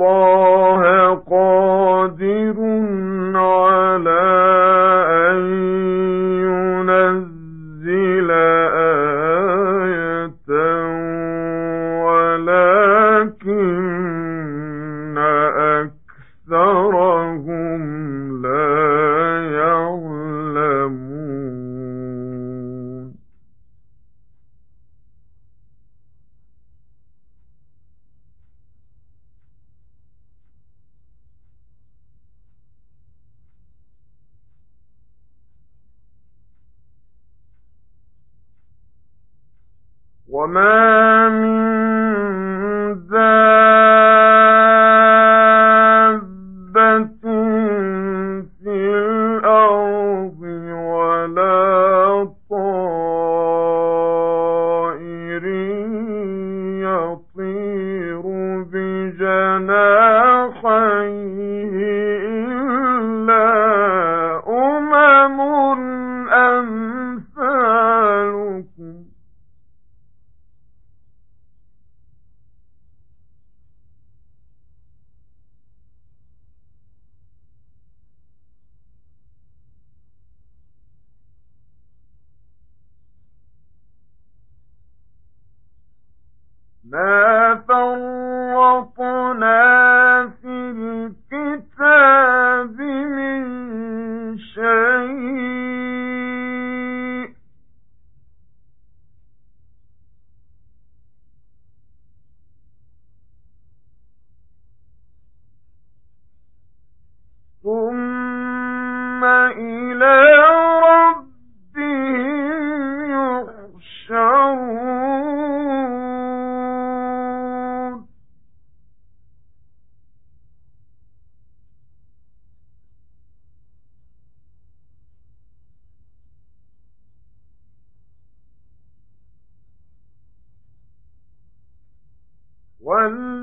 الله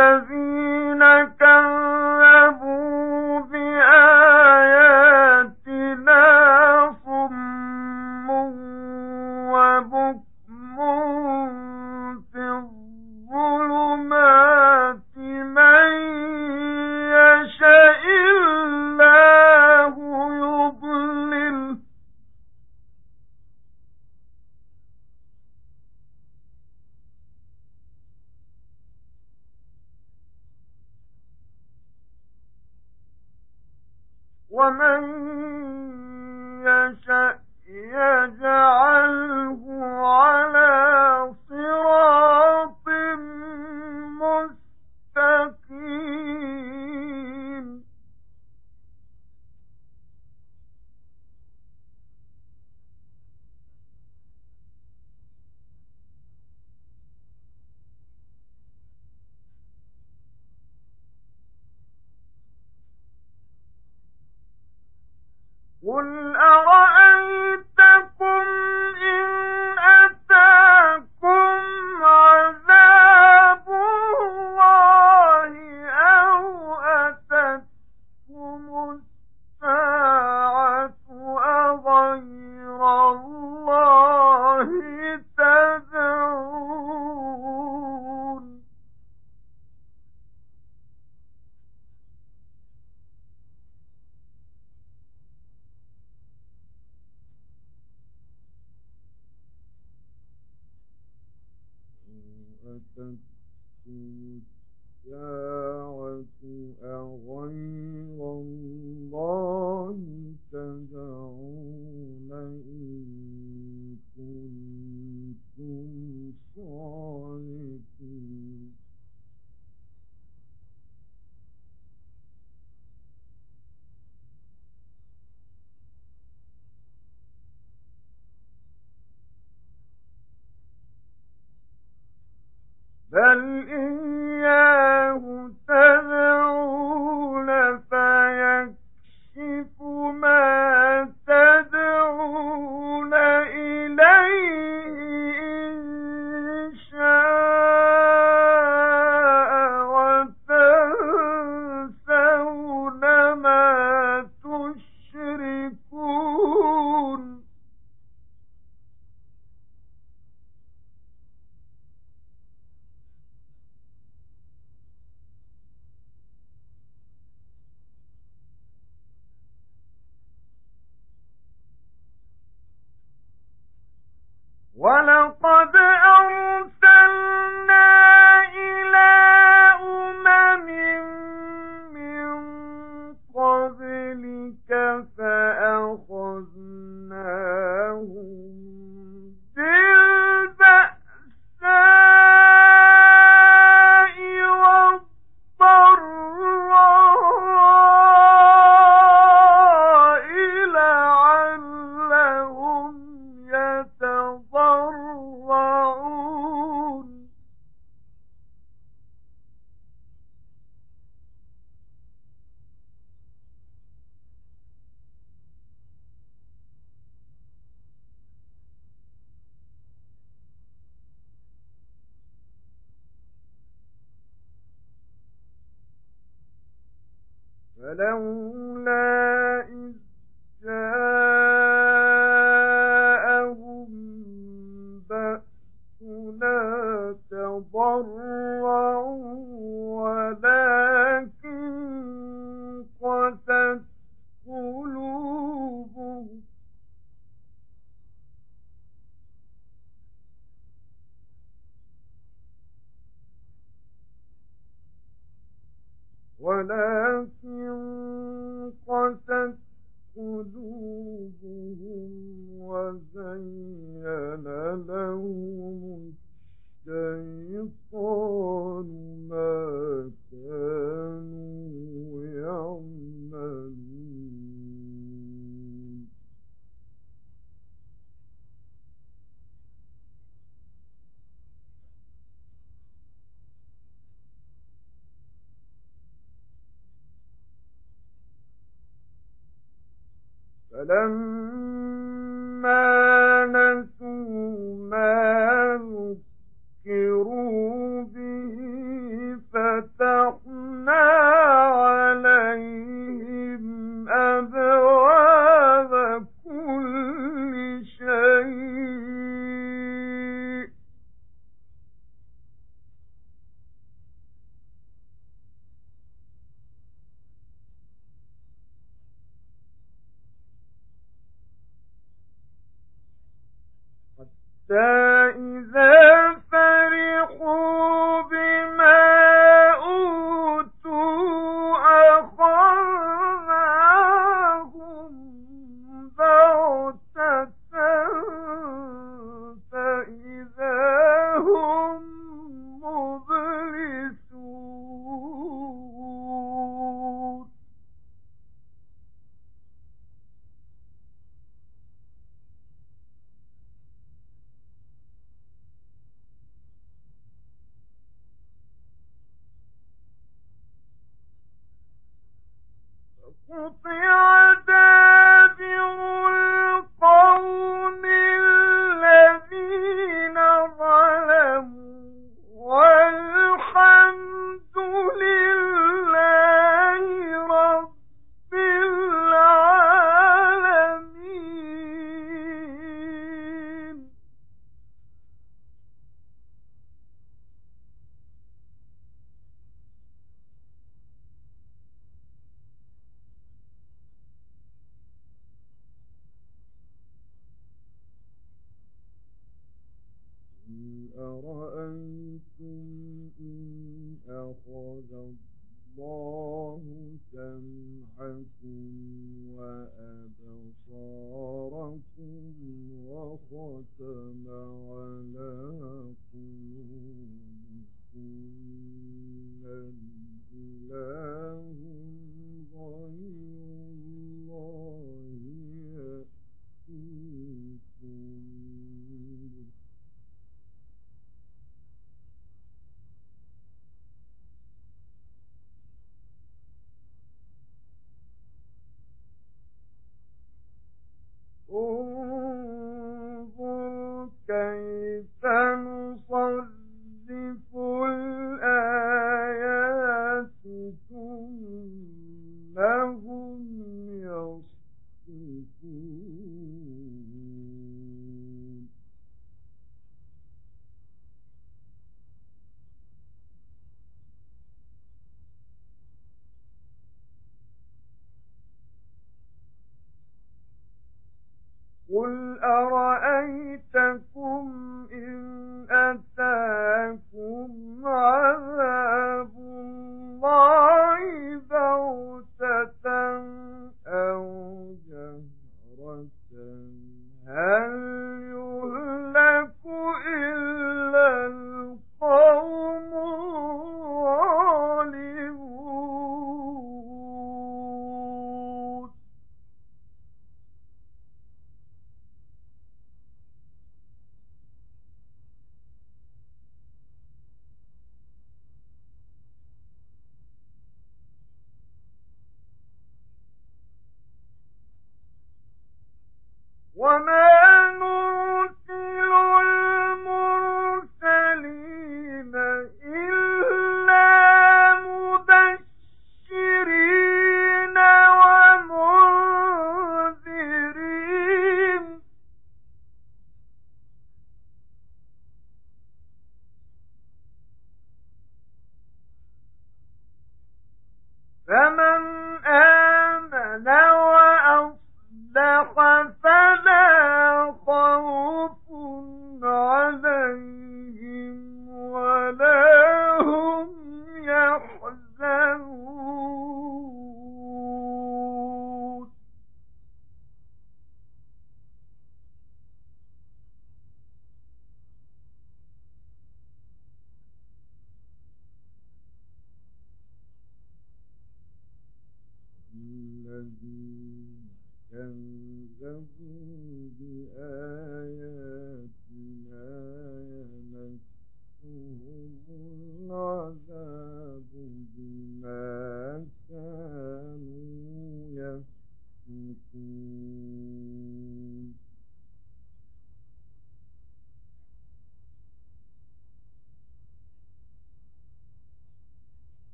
الذي يَشَأْ يَجْعَلْهُ عَلَى أتتكم الساعة أغير الله تدعون فَلَوْلَا لهم الشيطان ما حَتَّى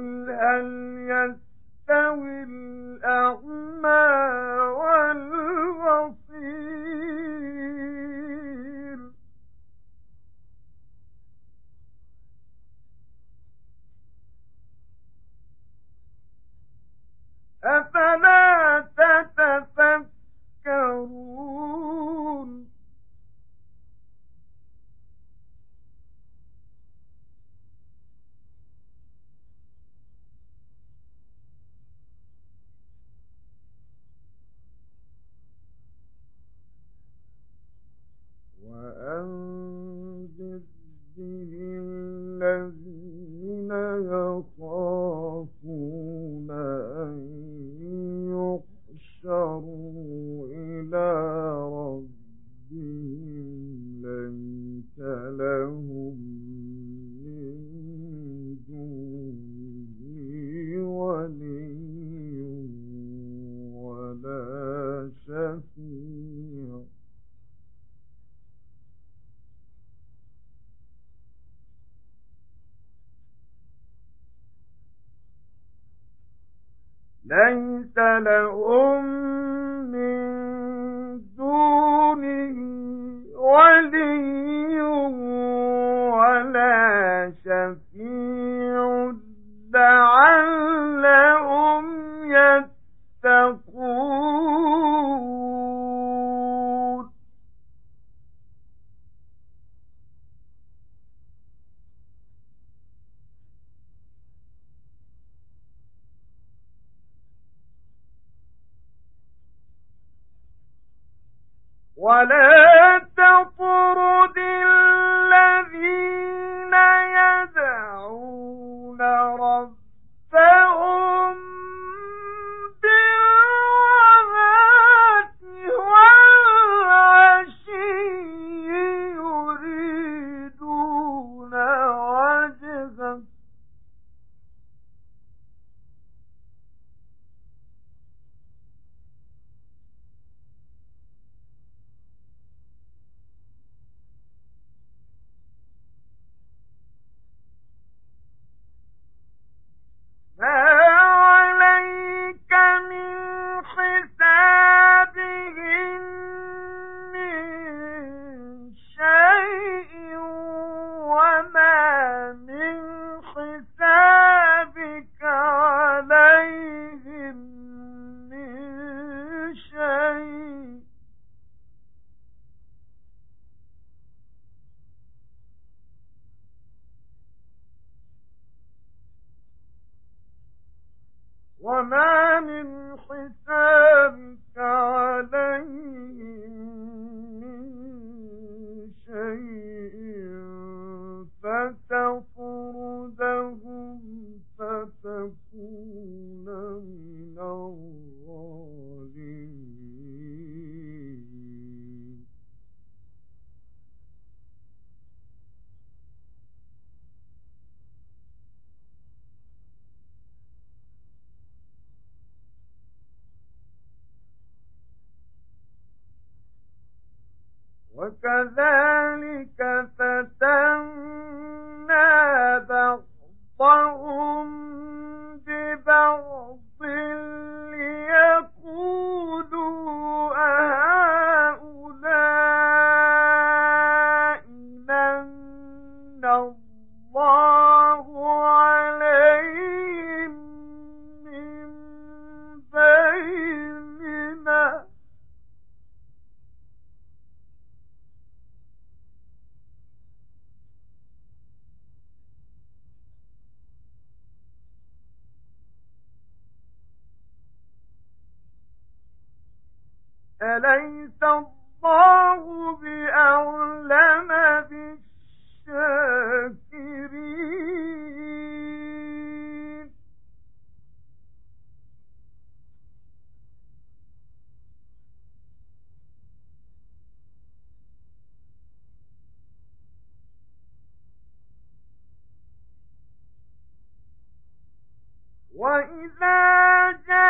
قُلْ هَلْ يَسْتَوِي الْأَعْمَى وَالْبَصِيرُ أَفَلَا تَتَفَكَّرُونَ فأنذر به الذي لَيْسَ لَهُم وَمَا مِنْ حِسَابِكَ عَلَيْهِمْ مِنْ شَيْءٍ فَتَطْرُدَهُمْ فَتَكُونَ وَإِذَا جَاءَ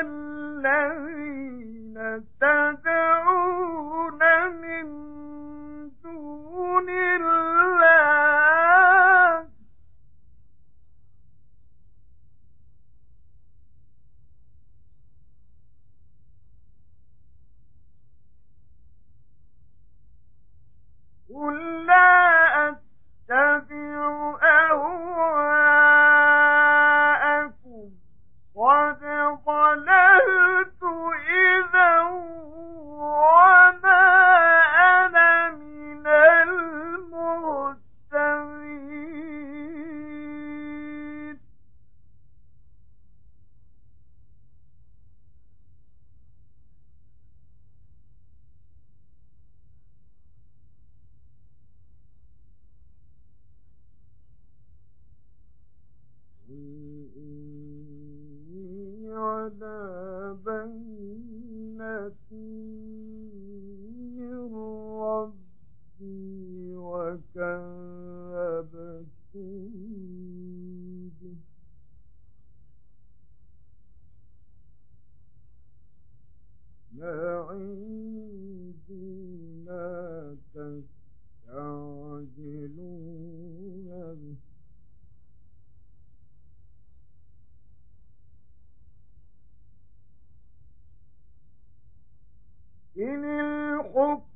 الذين على بينة ربي وكذبتم ما عندي ما تستعجلون all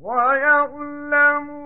ويعلم